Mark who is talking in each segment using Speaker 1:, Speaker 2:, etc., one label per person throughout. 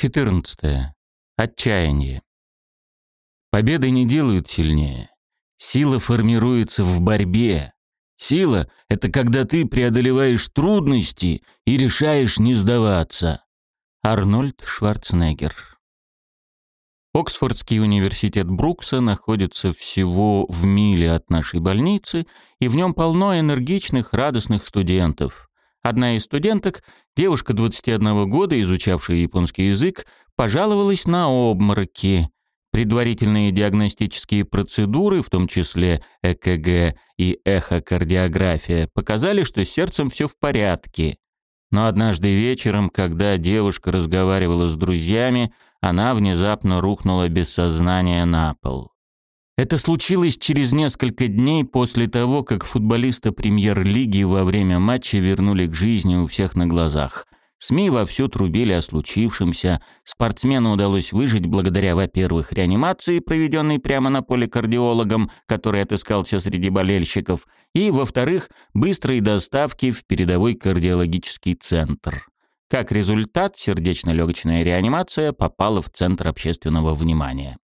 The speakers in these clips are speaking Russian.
Speaker 1: 14. Отчаяние. Победы не делают сильнее. Сила формируется в борьбе. Сила — это когда ты преодолеваешь трудности и решаешь не сдаваться. Арнольд Шварценеггер. Оксфордский университет Брукса находится всего в миле от нашей больницы, и в нем полно энергичных, радостных студентов. Одна из студенток, девушка 21 года, изучавшая японский язык, пожаловалась на обмороки. Предварительные диагностические процедуры, в том числе ЭКГ и эхокардиография, показали, что с сердцем все в порядке. Но однажды вечером, когда девушка разговаривала с друзьями, она внезапно рухнула без сознания на пол. Это случилось через несколько дней после того, как футболиста премьер-лиги во время матча вернули к жизни у всех на глазах. СМИ вовсю трубили о случившемся. Спортсмену удалось выжить благодаря, во-первых, реанимации, проведенной прямо на поле кардиологом, который отыскался среди болельщиков, и, во-вторых, быстрой доставки в передовой кардиологический центр. Как результат, сердечно-легочная реанимация попала в центр общественного внимания.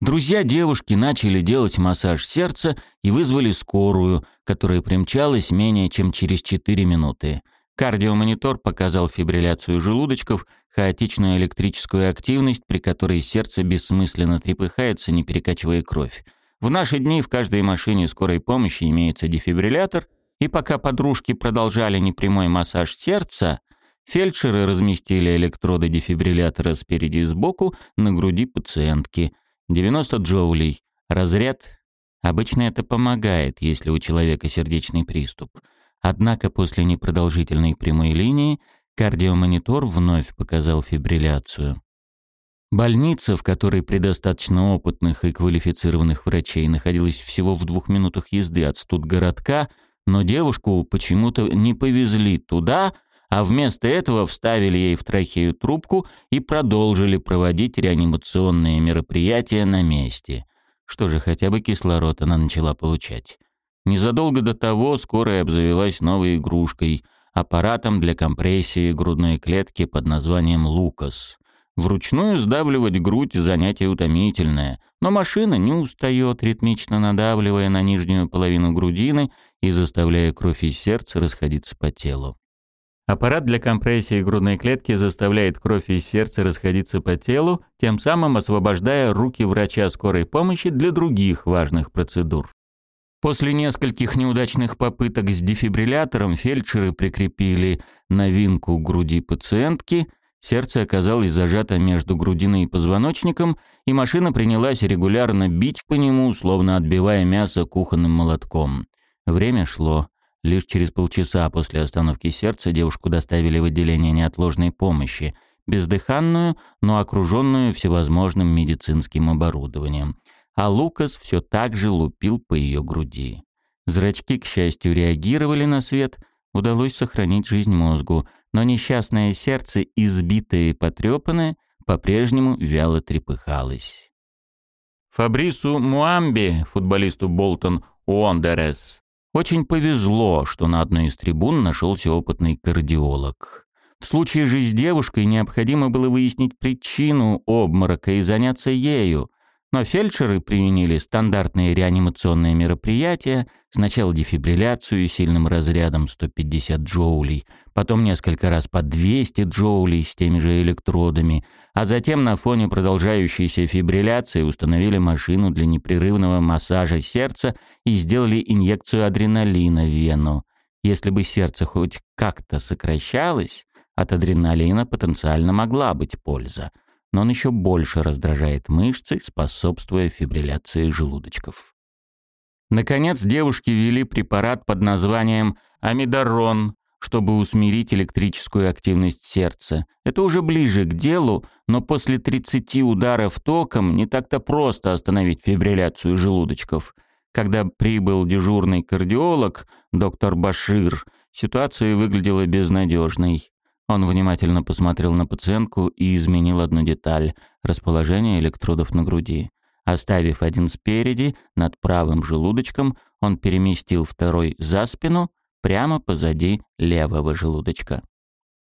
Speaker 1: Друзья девушки начали делать массаж сердца и вызвали скорую, которая примчалась менее чем через 4 минуты. Кардиомонитор показал фибрилляцию желудочков, хаотичную электрическую активность, при которой сердце бессмысленно трепыхается, не перекачивая кровь. В наши дни в каждой машине скорой помощи имеется дефибриллятор, и пока подружки продолжали непрямой массаж сердца, фельдшеры разместили электроды дефибриллятора спереди и сбоку на груди пациентки – 90 джоулей. Разряд. Обычно это помогает, если у человека сердечный приступ. Однако после непродолжительной прямой линии кардиомонитор вновь показал фибрилляцию. Больница, в которой при достаточно опытных и квалифицированных врачей находилась всего в двух минутах езды от студгородка, но девушку почему-то не повезли туда, а вместо этого вставили ей в трахею трубку и продолжили проводить реанимационные мероприятия на месте. Что же, хотя бы кислород она начала получать. Незадолго до того скорая обзавелась новой игрушкой – аппаратом для компрессии грудной клетки под названием «Лукас». Вручную сдавливать грудь – занятие утомительное, но машина не устает, ритмично надавливая на нижнюю половину грудины и заставляя кровь и сердце расходиться по телу. Аппарат для компрессии грудной клетки заставляет кровь из сердца расходиться по телу, тем самым освобождая руки врача скорой помощи для других важных процедур. После нескольких неудачных попыток с дефибриллятором фельдшеры прикрепили новинку к груди пациентки, сердце оказалось зажато между грудиной и позвоночником, и машина принялась регулярно бить по нему, словно отбивая мясо кухонным молотком. Время шло. Лишь через полчаса после остановки сердца девушку доставили в отделение неотложной помощи, бездыханную, но окруженную всевозможным медицинским оборудованием. А Лукас все так же лупил по ее груди. Зрачки, к счастью, реагировали на свет, удалось сохранить жизнь мозгу, но несчастное сердце, избитое и потрепанное, по-прежнему вяло трепыхалось. Фабрису Муамби, футболисту Болтон Уондерес, очень повезло, что на одной из трибун нашелся опытный кардиолог. В случае же с девушкой необходимо было выяснить причину обморока и заняться ею, но фельдшеры применили стандартные реанимационные мероприятия, сначала дефибрилляцию сильным разрядом 150 джоулей, потом несколько раз по 200 джоулей с теми же электродами, а затем на фоне продолжающейся фибрилляции установили машину для непрерывного массажа сердца и сделали инъекцию адреналина в вену. Если бы сердце хоть как-то сокращалось, от адреналина потенциально могла быть польза – но он еще больше раздражает мышцы, способствуя фибрилляции желудочков. Наконец, девушки ввели препарат под названием амидарон, чтобы усмирить электрическую активность сердца. Это уже ближе к делу, но после 30 ударов током не так-то просто остановить фибрилляцию желудочков. Когда прибыл дежурный кардиолог, доктор Башир, ситуация выглядела безнадежной. Он внимательно посмотрел на пациентку и изменил одну деталь – расположение электродов на груди. Оставив один спереди, над правым желудочком, он переместил второй за спину, прямо позади левого желудочка.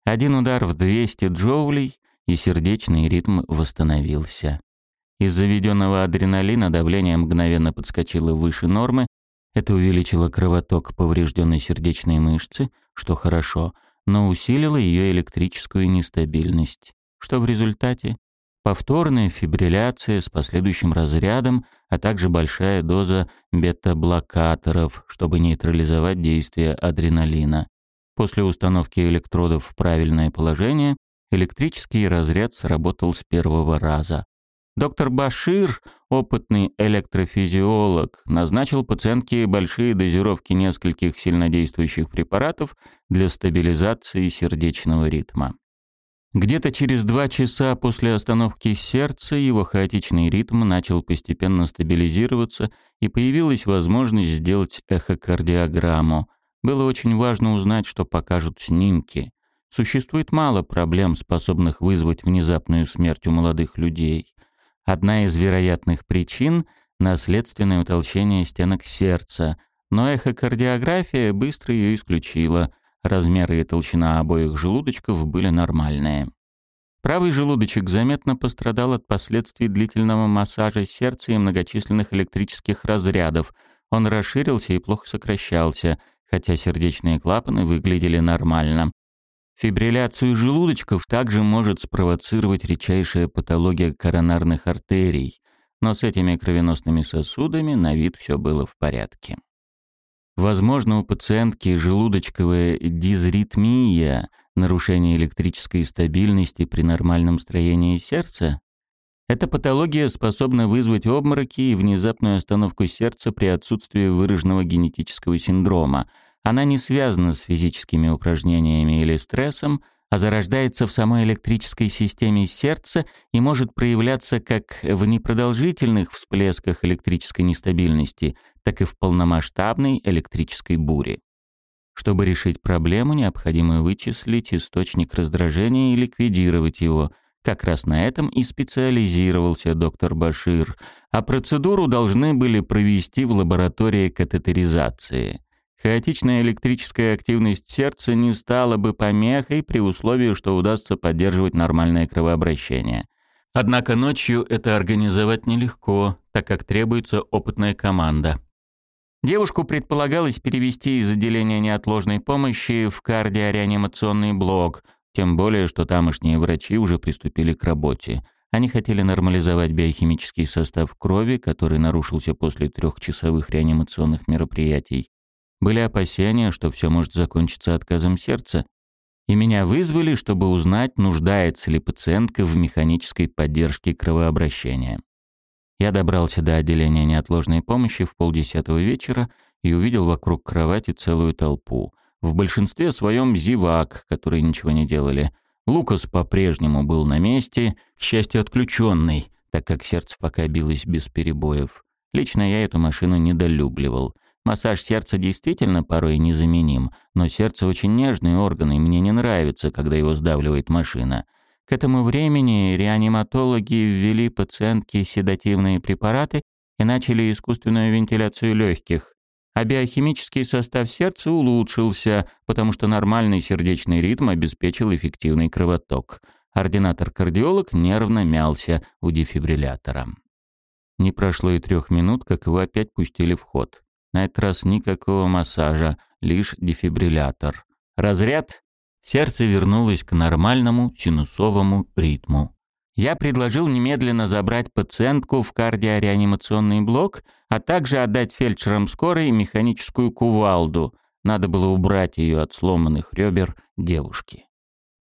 Speaker 1: Один удар в 200 джоулей, и сердечный ритм восстановился. Из заведенного адреналина давление мгновенно подскочило выше нормы, это увеличило кровоток поврежденной сердечной мышцы, что хорошо, но усилило ее электрическую нестабильность, что в результате повторная фибрилляция с последующим разрядом, а также большая доза бета-блокаторов, чтобы нейтрализовать действие адреналина. После установки электродов в правильное положение электрический разряд сработал с первого раза. Доктор Башир, опытный электрофизиолог, назначил пациентке большие дозировки нескольких сильнодействующих препаратов для стабилизации сердечного ритма. Где-то через два часа после остановки сердца его хаотичный ритм начал постепенно стабилизироваться и появилась возможность сделать эхокардиограмму. Было очень важно узнать, что покажут снимки. Существует мало проблем, способных вызвать внезапную смерть у молодых людей. Одна из вероятных причин – наследственное утолщение стенок сердца, но эхокардиография быстро ее исключила. Размеры и толщина обоих желудочков были нормальные. Правый желудочек заметно пострадал от последствий длительного массажа сердца и многочисленных электрических разрядов. Он расширился и плохо сокращался, хотя сердечные клапаны выглядели нормально. Фибрилляцию желудочков также может спровоцировать редчайшая патология коронарных артерий, но с этими кровеносными сосудами на вид все было в порядке. Возможно, у пациентки желудочковая дизритмия, нарушение электрической стабильности при нормальном строении сердца. Эта патология способна вызвать обмороки и внезапную остановку сердца при отсутствии выраженного генетического синдрома – она не связана с физическими упражнениями или стрессом, а зарождается в самой электрической системе сердца и может проявляться как в непродолжительных всплесках электрической нестабильности, так и в полномасштабной электрической буре. Чтобы решить проблему, необходимо вычислить источник раздражения и ликвидировать его. Как раз на этом и специализировался доктор Башир, а процедуру должны были провести в лаборатории катетеризации – Хаотичная электрическая активность сердца не стала бы помехой при условии, что удастся поддерживать нормальное кровообращение. Однако ночью это организовать нелегко, так как требуется опытная команда. Девушку предполагалось перевести из отделения неотложной помощи в кардиореанимационный блок, тем более, что тамошние врачи уже приступили к работе. Они хотели нормализовать биохимический состав крови, который нарушился после трехчасовых реанимационных мероприятий. Были опасения, что все может закончиться отказом сердца, и меня вызвали, чтобы узнать, нуждается ли пациентка в механической поддержке кровообращения. Я добрался до отделения неотложной помощи в полдесятого вечера и увидел вокруг кровати целую толпу. В большинстве своем зевак, которые ничего не делали. Лукас по-прежнему был на месте, к счастью, отключенный, так как сердце пока билось без перебоев. Лично я эту машину недолюбливал. Массаж сердца действительно порой незаменим, но сердце очень нежный орган, и мне не нравится, когда его сдавливает машина. К этому времени реаниматологи ввели пациентке седативные препараты и начали искусственную вентиляцию легких. А биохимический состав сердца улучшился, потому что нормальный сердечный ритм обеспечил эффективный кровоток. Ординатор-кардиолог нервно мялся у дефибриллятора. Не прошло и трех минут, как его опять пустили в ход. На этот раз никакого массажа, лишь дефибриллятор. Разряд. Сердце вернулось к нормальному синусовому ритму. Я предложил немедленно забрать пациентку в кардиореанимационный блок, а также отдать фельдшерам скорой механическую кувалду. Надо было убрать ее от сломанных ребер девушки.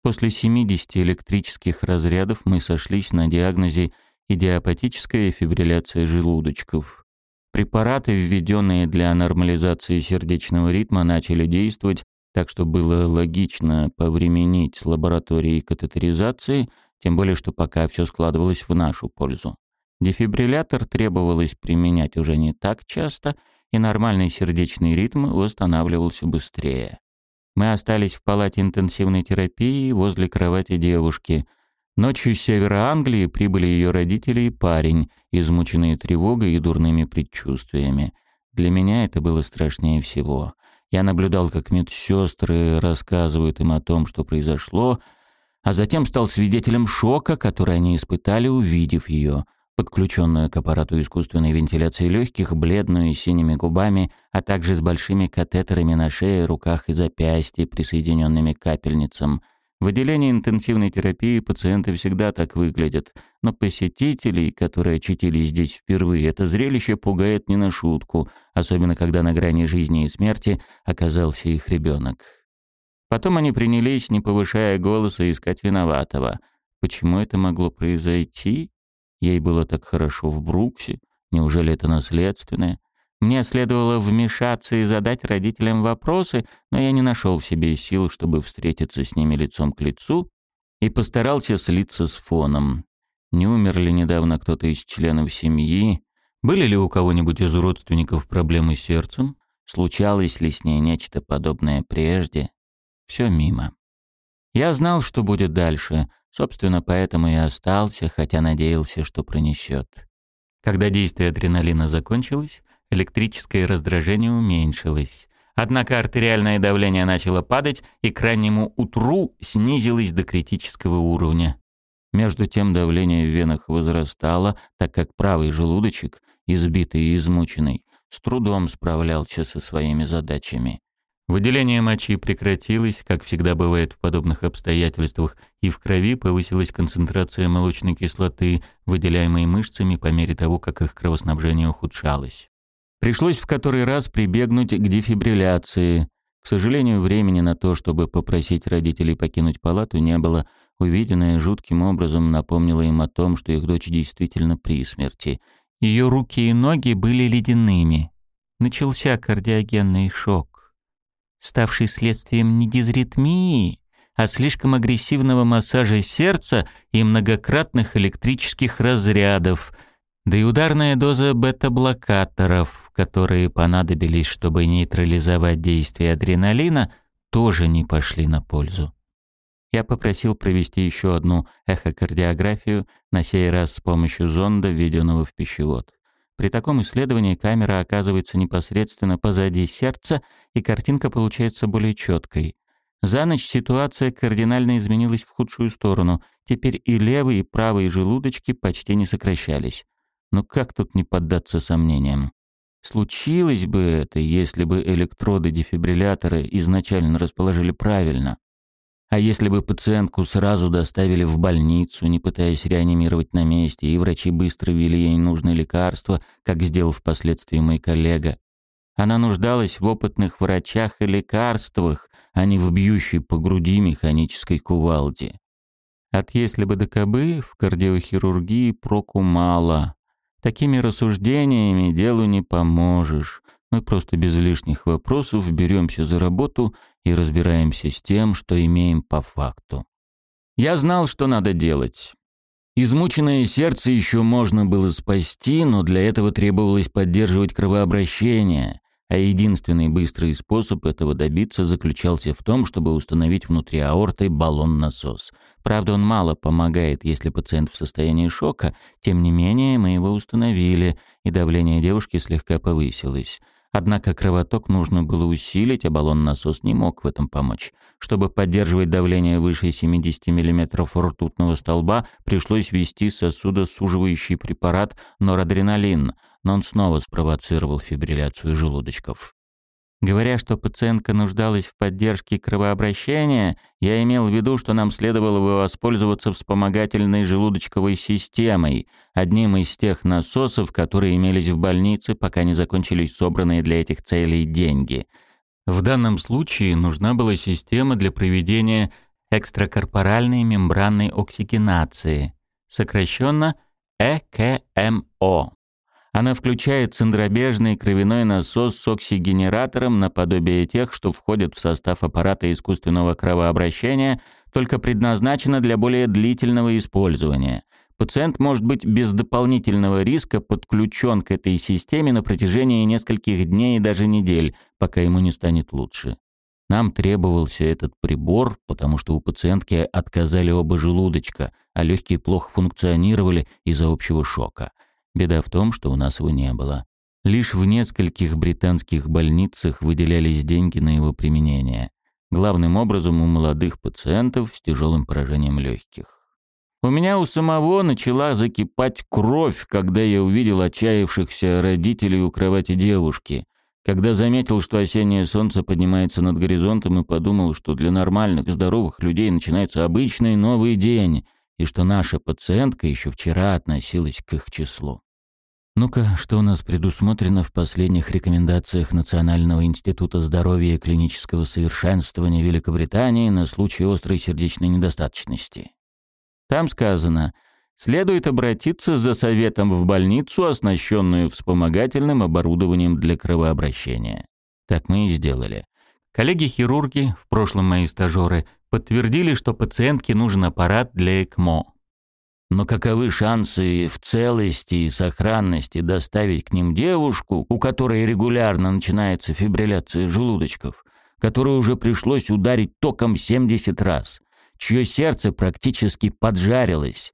Speaker 1: После 70 электрических разрядов мы сошлись на диагнозе идиопатическая фибрилляция желудочков. Препараты, введенные для нормализации сердечного ритма, начали действовать, так что было логично повременить с лабораторией катетеризации, тем более что пока все складывалось в нашу пользу. Дефибриллятор требовалось применять уже не так часто, и нормальный сердечный ритм восстанавливался быстрее. Мы остались в палате интенсивной терапии возле кровати девушки – Ночью с севера Англии прибыли ее родители и парень, измученные тревогой и дурными предчувствиями. Для меня это было страшнее всего. Я наблюдал, как медсестры рассказывают им о том, что произошло, а затем стал свидетелем шока, который они испытали, увидев ее, подключенную к аппарату искусственной вентиляции легких, бледную и синими губами, а также с большими катетерами на шее, руках и запястье, присоединенными к капельницам. В отделении интенсивной терапии пациенты всегда так выглядят, но посетителей, которые очутились здесь впервые, это зрелище пугает не на шутку, особенно когда на грани жизни и смерти оказался их ребенок. Потом они принялись, не повышая голоса, искать виноватого. Почему это могло произойти? Ей было так хорошо в Бруксе. Неужели это наследственное? Мне следовало вмешаться и задать родителям вопросы, но я не нашел в себе сил, чтобы встретиться с ними лицом к лицу, и постарался слиться с фоном. Не умер ли недавно кто-то из членов семьи? Были ли у кого-нибудь из родственников проблемы с сердцем? Случалось ли с ней нечто подобное прежде? Все мимо. Я знал, что будет дальше, собственно, поэтому и остался, хотя надеялся, что пронесет. Когда действие адреналина закончилось, электрическое раздражение уменьшилось. Однако артериальное давление начало падать и к раннему утру снизилось до критического уровня. Между тем давление в венах возрастало, так как правый желудочек, избитый и измученный, с трудом справлялся со своими задачами. Выделение мочи прекратилось, как всегда бывает в подобных обстоятельствах, и в крови повысилась концентрация молочной кислоты, выделяемой мышцами по мере того, как их кровоснабжение ухудшалось. Пришлось в который раз прибегнуть к дефибрилляции. К сожалению, времени на то, чтобы попросить родителей покинуть палату, не было. Увиденное жутким образом напомнило им о том, что их дочь действительно при смерти. Ее руки и ноги были ледяными. Начался кардиогенный шок ставший следствием не дизритмии, а слишком агрессивного массажа сердца и многократных электрических разрядов, да и ударная доза бета-блокаторов, которые понадобились, чтобы нейтрализовать действие адреналина, тоже не пошли на пользу. Я попросил провести еще одну эхокардиографию, на сей раз с помощью зонда, введенного в пищевод. При таком исследовании камера оказывается непосредственно позади сердца, и картинка получается более четкой. За ночь ситуация кардинально изменилась в худшую сторону. Теперь и левый, и правый желудочки почти не сокращались. Но как тут не поддаться сомнениям? Случилось бы это, если бы электроды дефибриллятора изначально расположили правильно. А если бы пациентку сразу доставили в больницу, не пытаясь реанимировать на месте, и врачи быстро ввели ей нужные лекарства, как сделал впоследствии мой коллега, она нуждалась в опытных врачах и лекарствах, а не в бьющей по груди механической кувалде. От если бы до кобы в кардиохирургии проку мало. Такими рассуждениями делу не поможешь. Мы просто без лишних вопросов беремся за работу и разбираемся с тем, что имеем по факту. Я знал, что надо делать. Измученное сердце еще можно было спасти, но для этого требовалось поддерживать кровообращение, а единственный быстрый способ этого добиться заключался в том, чтобы установить внутри аорты баллон-насос. Правда, он мало помогает, если пациент в состоянии шока, тем не менее мы его установили, и давление девушки слегка повысилось. Однако кровоток нужно было усилить, а баллон-насос не мог в этом помочь. Чтобы поддерживать давление выше 70 мм ртутного столба, пришлось ввести сосудосуживающий препарат норадреналин, но он снова спровоцировал фибрилляцию желудочков. Говоря, что пациентка нуждалась в поддержке кровообращения, я имел в виду, что нам следовало бы воспользоваться вспомогательной желудочковой системой, одним из тех насосов, которые имелись в больнице, пока не закончились собранные для этих целей деньги. В данном случае нужна была система для проведения экстракорпоральной мембранной оксигенации, сокращенно ЭКМО. Она включает центробежный кровяной насос с оксигенератором наподобие тех, что входят в состав аппарата искусственного кровообращения, только предназначена для более длительного использования. Пациент может быть без дополнительного риска подключен к этой системе на протяжении нескольких дней и даже недель, пока ему не станет лучше. Нам требовался этот прибор, потому что у пациентки отказали оба желудочка, а легкие плохо функционировали из-за общего шока. Беда в том, что у нас его не было. Лишь в нескольких британских больницах выделялись деньги на его применение. главным образом у молодых пациентов с тяжелым поражением легких. У меня у самого начала закипать кровь, когда я увидел отчаявшихся родителей у кровати девушки, когда заметил, что осеннее солнце поднимается над горизонтом и подумал, что для нормальных, здоровых людей начинается обычный новый день, и что наша пациентка еще вчера относилась к их числу. Ну-ка, что у нас предусмотрено в последних рекомендациях Национального института здоровья и клинического совершенствования Великобритании на случай острой сердечной недостаточности? Там сказано, следует обратиться за советом в больницу, оснащенную вспомогательным оборудованием для кровообращения. Так мы и сделали. Коллеги-хирурги, в прошлом мои стажеры, подтвердили, что пациентке нужен аппарат для ЭКМО. Но каковы шансы в целости и сохранности доставить к ним девушку, у которой регулярно начинается фибрилляция желудочков, которую уже пришлось ударить током 70 раз, чье сердце практически поджарилось?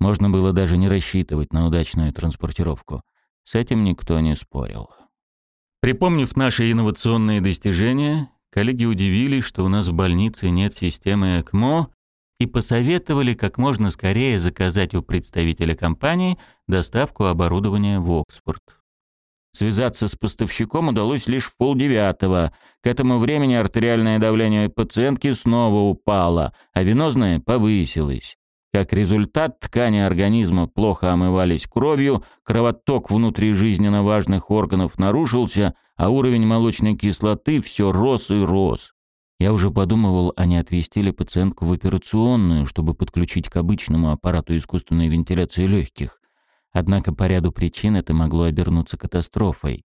Speaker 1: Можно было даже не рассчитывать на удачную транспортировку. С этим никто не спорил. Припомнив наши инновационные достижения, коллеги удивились, что у нас в больнице нет системы ЭКМО, и посоветовали как можно скорее заказать у представителя компании доставку оборудования в Оксфорд. Связаться с поставщиком удалось лишь в полдевятого. К этому времени артериальное давление пациентки снова упало, а венозное повысилось. Как результат, ткани организма плохо омывались кровью, кровоток внутри жизненно важных органов нарушился, а уровень молочной кислоты все рос и рос. Я уже подумывал, а не отвезти ли пациентку в операционную, чтобы подключить к обычному аппарату искусственной вентиляции легких. Однако по ряду причин это могло обернуться катастрофой.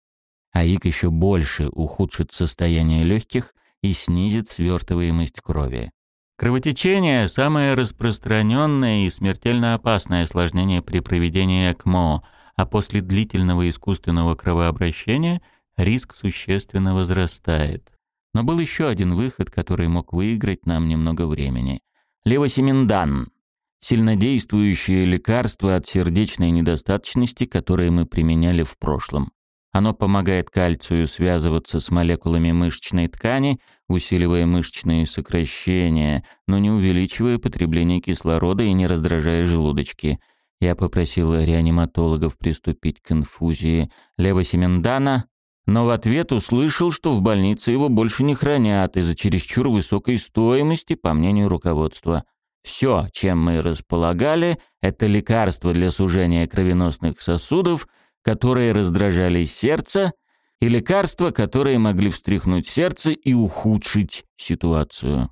Speaker 1: А ИК еще больше ухудшит состояние легких и снизит свертываемость крови. Кровотечение – самое распространенное и смертельно опасное осложнение при проведении ЭКМО, а после длительного искусственного кровообращения риск существенно возрастает. Но был еще один выход, который мог выиграть нам немного времени. Левосеминдан – сильнодействующее лекарство от сердечной недостаточности, которое мы применяли в прошлом. Оно помогает кальцию связываться с молекулами мышечной ткани, усиливая мышечные сокращения, но не увеличивая потребление кислорода и не раздражая желудочки. Я попросил реаниматологов приступить к инфузии левосемендана, но в ответ услышал, что в больнице его больше не хранят из-за чересчур высокой стоимости, по мнению руководства. Все, чем мы располагали, это лекарства для сужения кровеносных сосудов, которые раздражали сердце, и лекарства, которые могли встряхнуть сердце и ухудшить ситуацию.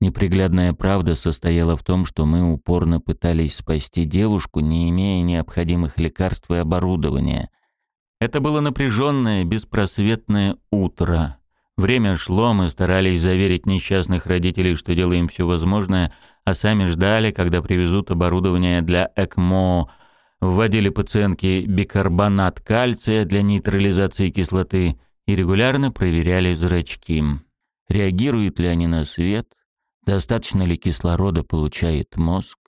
Speaker 1: Неприглядная правда состояла в том, что мы упорно пытались спасти девушку, не имея необходимых лекарств и оборудования – это было напряженное, беспросветное утро. Время шло, мы старались заверить несчастных родителей, что делаем все возможное, а сами ждали, когда привезут оборудование для ЭКМО, вводили пациентке бикарбонат кальция для нейтрализации кислоты и регулярно проверяли зрачки. Реагируют ли они на свет? Достаточно ли кислорода получает мозг?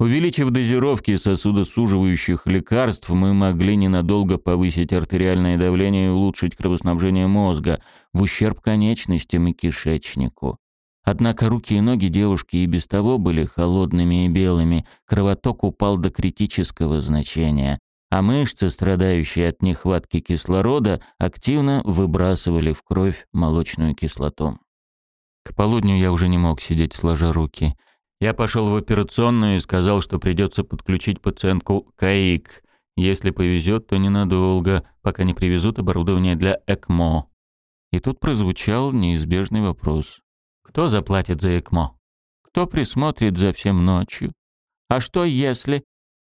Speaker 1: Увеличив дозировки сосудосуживающих лекарств, мы могли ненадолго повысить артериальное давление и улучшить кровоснабжение мозга в ущерб конечностям и кишечнику. Однако руки и ноги девушки и без того были холодными и белыми, кровоток упал до критического значения, а мышцы, страдающие от нехватки кислорода, активно выбрасывали в кровь молочную кислоту. К полудню я уже не мог сидеть сложа руки – я пошел в операционную и сказал, что придется подключить пациентку к АИК. Если повезет, то ненадолго, пока не привезут оборудование для ЭКМО. И тут прозвучал неизбежный вопрос. Кто заплатит за ЭКМО? Кто присмотрит за всем ночью? А что если...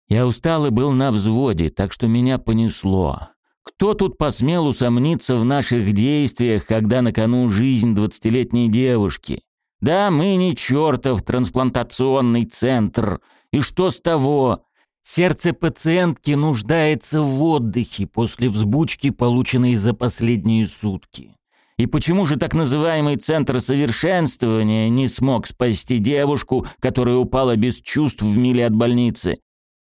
Speaker 1: Я устал и был на взводе, так что меня понесло. Кто тут посмел усомниться в наших действиях, когда на кону жизнь двадцатилетней девушки? Да, мы не чертов трансплантационный центр. И что с того? Сердце пациентки нуждается в отдыхе после взбучки, полученной за последние сутки. И почему же так называемый центр совершенствования не смог спасти девушку, которая упала без чувств в миле от больницы?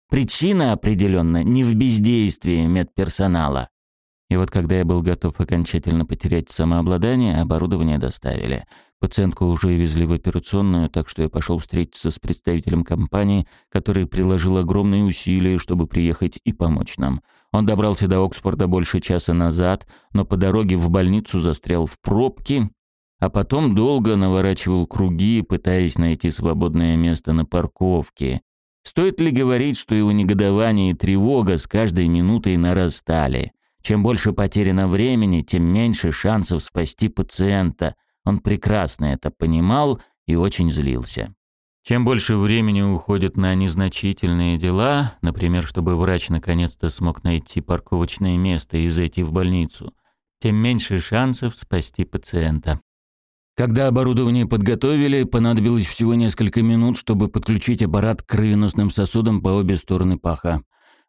Speaker 1: Причина определенно не в бездействии медперсонала. И вот когда я был готов окончательно потерять самообладание, оборудование доставили. Пациентку уже везли в операционную, так что я пошел встретиться с представителем компании, который приложил огромные усилия, чтобы приехать и помочь нам. Он добрался до Оксфорда больше часа назад, но по дороге в больницу застрял в пробке, а потом долго наворачивал круги, пытаясь найти свободное место на парковке. Стоит ли говорить, что его негодование и тревога с каждой минутой нарастали? Чем больше потеряно времени, тем меньше шансов спасти пациента. Он прекрасно это понимал и очень злился. Чем больше времени уходит на незначительные дела, например, чтобы врач наконец-то смог найти парковочное место и зайти в больницу, тем меньше шансов спасти пациента. Когда оборудование подготовили, понадобилось всего несколько минут, чтобы подключить аппарат к кровеносным сосудам по обе стороны паха.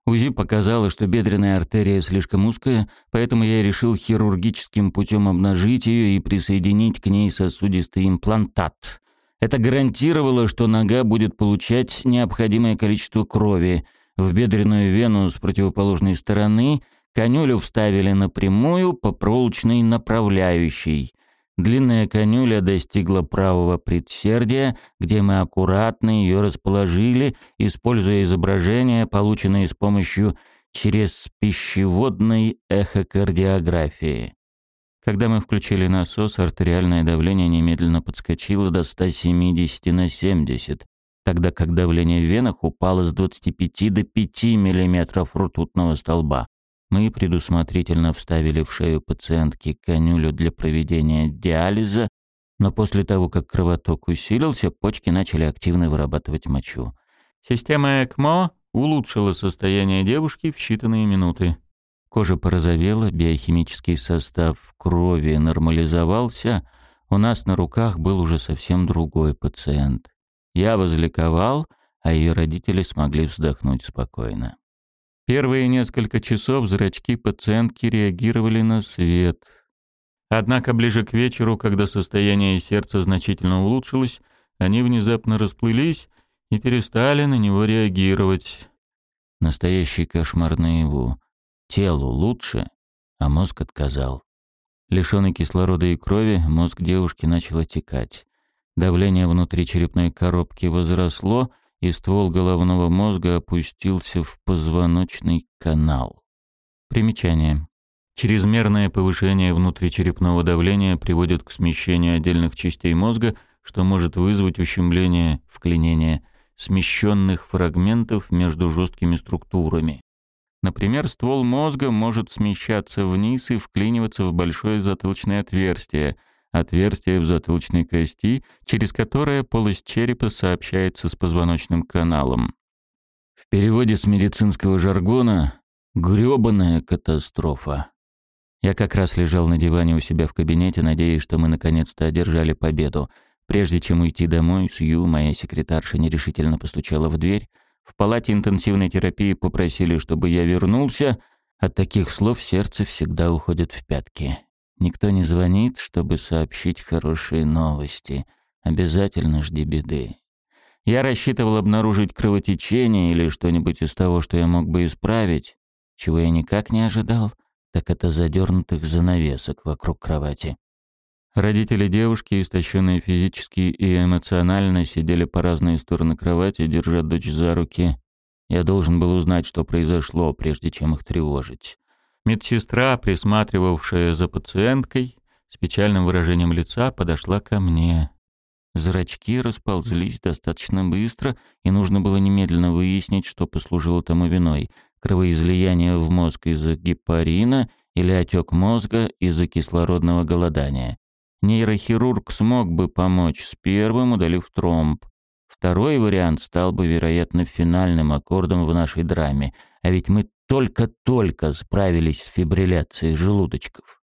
Speaker 1: УЗИ показало, что бедренная артерия слишком узкая, поэтому я решил хирургическим путем обнажить ее и присоединить к ней сосудистый имплантат. Это гарантировало, что нога будет получать необходимое количество крови. В бедренную вену с противоположной стороны конюлю вставили напрямую по проволочной направляющей. Длинная конюля достигла правого предсердия, где мы аккуратно ее расположили, используя изображение, полученное с помощью через пищеводной эхокардиографии. Когда мы включили насос, артериальное давление немедленно подскочило до 170 на 70, тогда как давление в венах упало с 25 до 5 мм ртутного столба. Мы предусмотрительно вставили в шею пациентки канюлю для проведения диализа, но после того, как кровоток усилился, почки начали активно вырабатывать мочу. Система ЭКМО улучшила состояние девушки в считанные минуты. Кожа порозовела, биохимический состав крови нормализовался, у нас на руках был уже совсем другой пациент. Я возликовал, а ее родители смогли вздохнуть спокойно. Первые несколько часов зрачки пациентки реагировали на свет. Однако ближе к вечеру, когда состояние сердца значительно улучшилось, они внезапно расплылись и перестали на него реагировать. Настоящий кошмар наяву. Телу лучше, а мозг отказал. Лишенный кислорода и крови, мозг девушки начал отекать. Давление внутри черепной коробки возросло — и ствол головного мозга опустился в позвоночный канал. Примечание. Чрезмерное повышение внутричерепного давления приводит к смещению отдельных частей мозга, что может вызвать ущемление, вклинение смещенных фрагментов между жесткими структурами. Например, ствол мозга может смещаться вниз и вклиниваться в большое затылочное отверстие, отверстие в затылочной кости, через которое полость черепа сообщается с позвоночным каналом. В переводе с медицинского жаргона «грёбаная катастрофа». Я как раз лежал на диване у себя в кабинете, надеясь, что мы наконец-то одержали победу. Прежде чем уйти домой, Сью, моя секретарша, нерешительно постучала в дверь. В палате интенсивной терапии попросили, чтобы я вернулся. От таких слов сердце всегда уходит в пятки. Никто не звонит, чтобы сообщить хорошие новости. Обязательно жди беды. Я рассчитывал обнаружить кровотечение или что-нибудь из того, что я мог бы исправить. Чего я никак не ожидал, так это задернутых занавесок вокруг кровати. Родители девушки, истощенные физически и эмоционально, сидели по разные стороны кровати, держа дочь за руки. Я должен был узнать, что произошло, прежде чем их тревожить. Медсестра, присматривавшая за пациенткой, с печальным выражением лица подошла ко мне. Зрачки расползлись достаточно быстро, и нужно было немедленно выяснить, что послужило тому виной. Кровоизлияние в мозг из-за гепарина или отек мозга из-за кислородного голодания. Нейрохирург смог бы помочь с первым, удалив тромб. Второй вариант стал бы, вероятно, финальным аккордом в нашей драме. А ведь мы только-только справились с фибрилляцией желудочков.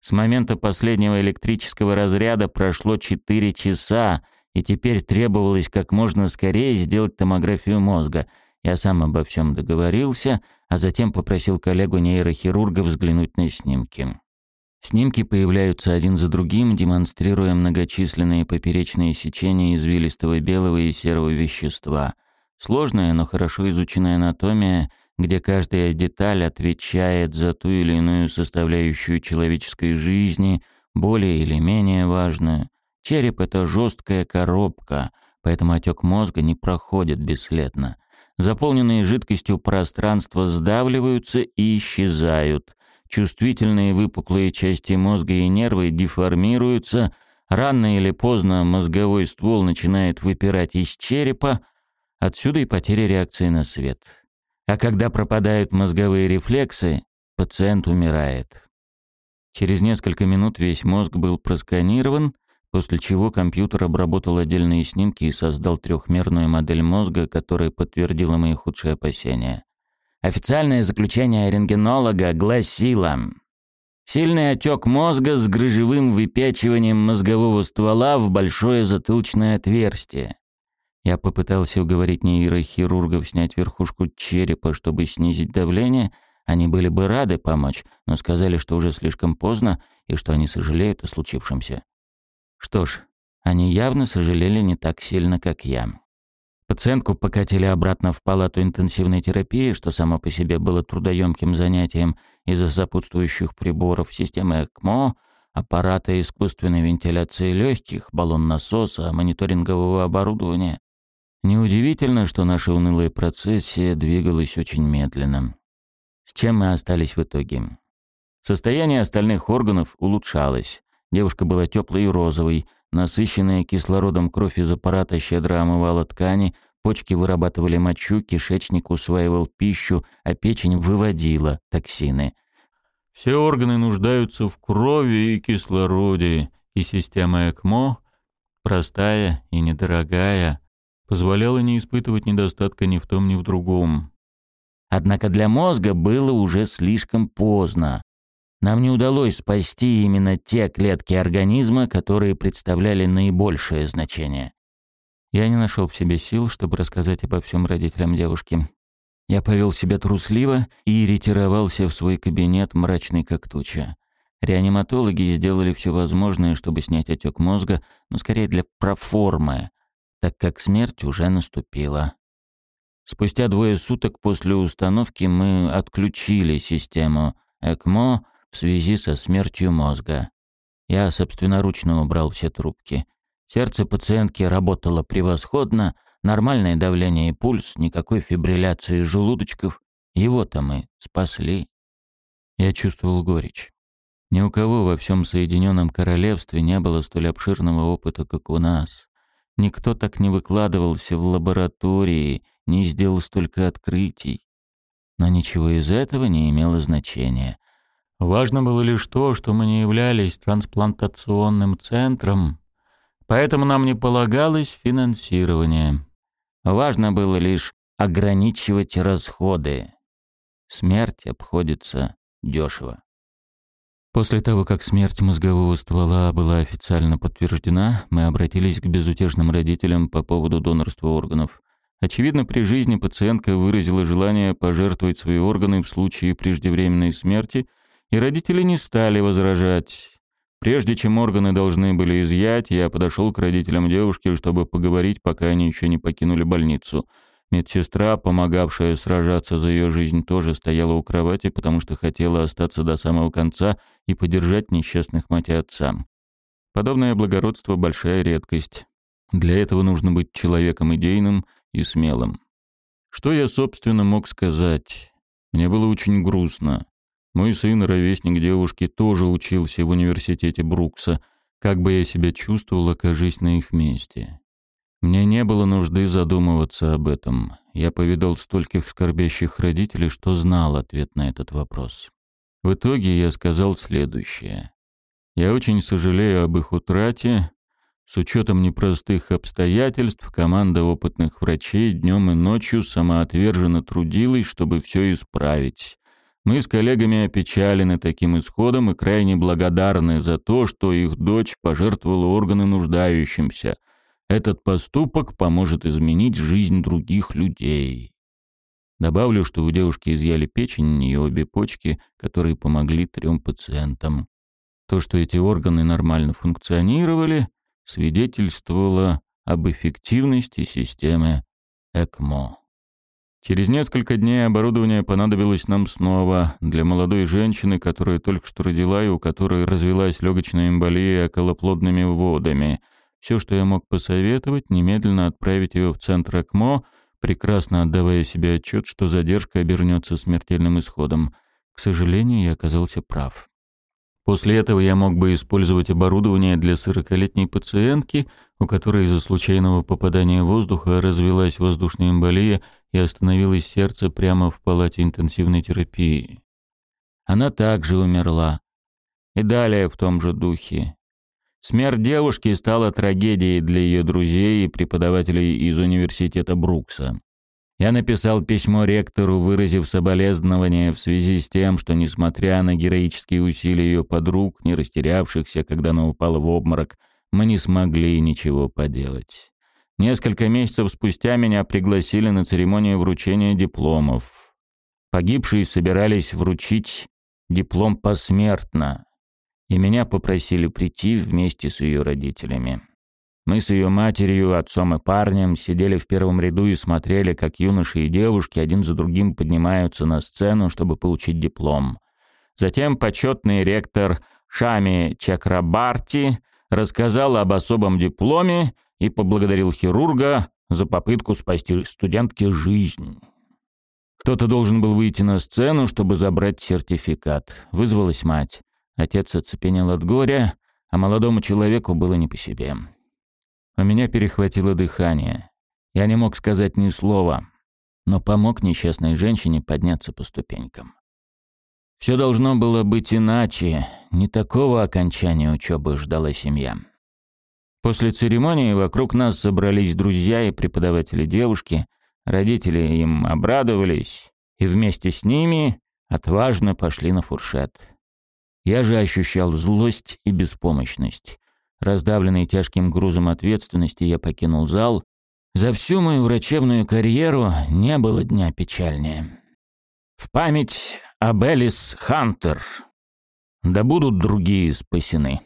Speaker 1: С момента последнего электрического разряда прошло 4 часа, и теперь требовалось как можно скорее сделать томографию мозга. Я сам обо всем договорился, а затем попросил коллегу-нейрохирурга взглянуть на снимки. Снимки появляются один за другим, демонстрируя многочисленные поперечные сечения извилистого белого и серого вещества. Сложная, но хорошо изученная анатомия — где каждая деталь отвечает за ту или иную составляющую человеческой жизни, более или менее важную. Череп — это жесткая коробка, поэтому отек мозга не проходит бесследно. Заполненные жидкостью пространства сдавливаются и исчезают. Чувствительные выпуклые части мозга и нервы деформируются. Рано или поздно мозговой ствол начинает выпирать из черепа. Отсюда и потеря реакции на свет. А когда пропадают мозговые рефлексы, пациент умирает. Через несколько минут весь мозг был просканирован, после чего компьютер обработал отдельные снимки и создал трехмерную модель мозга, которая подтвердила мои худшие опасения. Официальное заключение рентгенолога гласило «Сильный отек мозга с грыжевым выпячиванием мозгового ствола в большое затылочное отверстие». Я попытался уговорить нейрохирургов снять верхушку черепа, чтобы снизить давление – они были бы рады помочь, но сказали, что уже слишком поздно и что они сожалеют о случившемся. Что ж, они явно сожалели не так сильно, как я. Пациентку покатили обратно в палату интенсивной терапии, что само по себе было трудоемким занятием из-за сопутствующих приборов, системы ЭКМО, аппарата искусственной вентиляции легких, баллон насоса, мониторингового оборудования. Неудивительно, что наша унылая процессия двигалась очень медленно. С чем мы остались в итоге? Состояние остальных органов улучшалось. Девушка была теплой и розовой, насыщенная кислородом кровь из аппарата щедро омывала ткани, почки вырабатывали мочу, кишечник усваивал пищу, а печень выводила токсины. Все органы нуждаются в крови и кислороде, и система ЭКМО, простая и недорогая, позволяла не испытывать недостатка ни в том, ни в другом. Однако для мозга было уже слишком поздно. Нам не удалось спасти именно те клетки организма, которые представляли наибольшее значение. Я не нашел в себе сил, чтобы рассказать обо всем родителям девушки. Я повел себя трусливо и ретировался в свой кабинет, мрачный как туча. Реаниматологи сделали все возможное, чтобы снять отек мозга, но скорее для проформы, так как смерть уже наступила. Спустя двое суток после установки мы отключили систему ЭКМО в связи со смертью мозга. Я собственноручно убрал все трубки. Сердце пациентки работало превосходно, нормальное давление и пульс, никакой фибрилляции желудочков. Его-то мы спасли. Я чувствовал горечь. Ни у кого во всем Соединенном Королевстве не было столь обширного опыта, как у нас. Никто так не выкладывался в лаборатории не сделал столько открытий. Но ничего из этого не имело значения. Важно было лишь то, что мы не являлись трансплантационным центром, поэтому нам не полагалось финансирование. Важно было лишь ограничивать расходы. Смерть обходится дешево. После того, как смерть мозгового ствола была официально подтверждена, мы обратились к безутешным родителям по поводу донорства органов. Очевидно, при жизни пациентка выразила желание пожертвовать свои органы в случае преждевременной смерти, и родители не стали возражать. Прежде чем органы должны были изъять, я подошел к родителям девушки, чтобы поговорить, пока они еще не покинули больницу. Медсестра, помогавшая сражаться за ее жизнь, тоже стояла у кровати, потому что хотела остаться до самого конца и поддержать несчастных мать и отца. Подобное благородство — большая редкость. Для этого нужно быть человеком идейным и смелым. Что я, собственно, мог сказать? Мне было очень грустно. Мой сын, ровесник девушки, тоже учился в университете Брукса. Как бы я себя чувствовал, окажись на их месте. Мне не было нужды задумываться об этом. Я повидал стольких скорбящих родителей, что знал ответ на этот вопрос. В итоге я сказал следующее. Я очень сожалею об их утрате, с учетом непростых обстоятельств, команда опытных врачей днем и ночью самоотверженно трудилась, чтобы все исправить. Мы с коллегами опечалены таким исходом и крайне благодарны за то, что их дочь пожертвовала органы нуждающимся. Этот поступок поможет изменить жизнь других людей. Добавлю, что у девушки изъяли печень и обе почки, которые помогли трем пациентам. То, что эти органы нормально функционировали, свидетельствовало об эффективности системы ЭКМО. Через несколько дней оборудование понадобилось нам снова для молодой женщины, которая только что родила и у которой развилась легочная эмболия околоплодными водами. Все, что я мог посоветовать, немедленно отправить ее в центр ЭКМО, прекрасно отдавая себе отчет, что задержка обернется смертельным исходом. К сожалению, я оказался прав. После этого я мог бы использовать оборудование для сорокалетней пациентки, у которой из-за случайного попадания воздуха развилась воздушная эмболия и остановилось сердце прямо в палате интенсивной терапии. Она также умерла. И далее в том же духе. Смерть девушки стала трагедией для ее друзей и преподавателей из университета Брукса. Я написал письмо ректору, выразив соболезнования в связи с тем, что, несмотря на героические усилия ее подруг, не растерявшихся, когда она упала в обморок, мы не смогли ничего поделать. Несколько месяцев спустя меня пригласили на церемонию вручения дипломов. Погибшие собирались вручить диплом посмертно, и меня попросили прийти вместе с ее родителями. Мы с ее матерью, отцом и парнем сидели в первом ряду и смотрели, как юноши и девушки один за другим поднимаются на сцену, чтобы получить диплом. Затем почетный ректор Шами Чакрабарти рассказал об особом дипломе и поблагодарил хирурга за попытку спасти студентке жизнь. Кто-то должен был выйти на сцену, чтобы забрать сертификат. Вызвалась мать. Отец оцепенел от горя, а молодому человеку было не по себе. У меня перехватило дыхание. Я не мог сказать ни слова, но помог несчастной женщине подняться по ступенькам. Все должно было быть иначе. Не такого окончания учебы ждала семья. После церемонии вокруг нас собрались друзья и преподаватели девушки. Родители им обрадовались, и вместе с ними отважно пошли на фуршет. Я же ощущал злость и беспомощность. Раздавленный тяжким грузом ответственности, я покинул зал. За всю мою врачебную карьеру не было дня печальнее. В память об Элис Хантер. Да будут другие спасены.